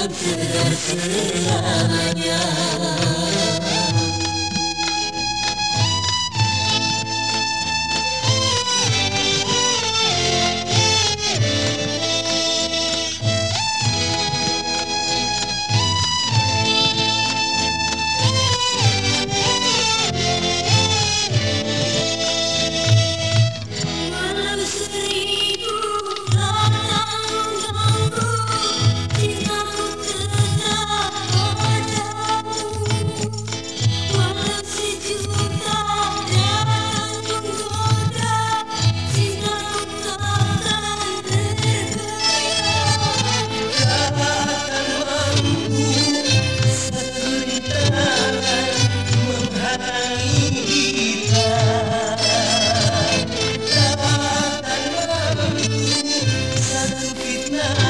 Hep gülersin hemen gel love.